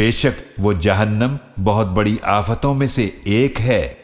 बेशक वो जहन्नम बहुत बड़ी आफतों में से एक है।